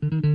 Mm-hmm.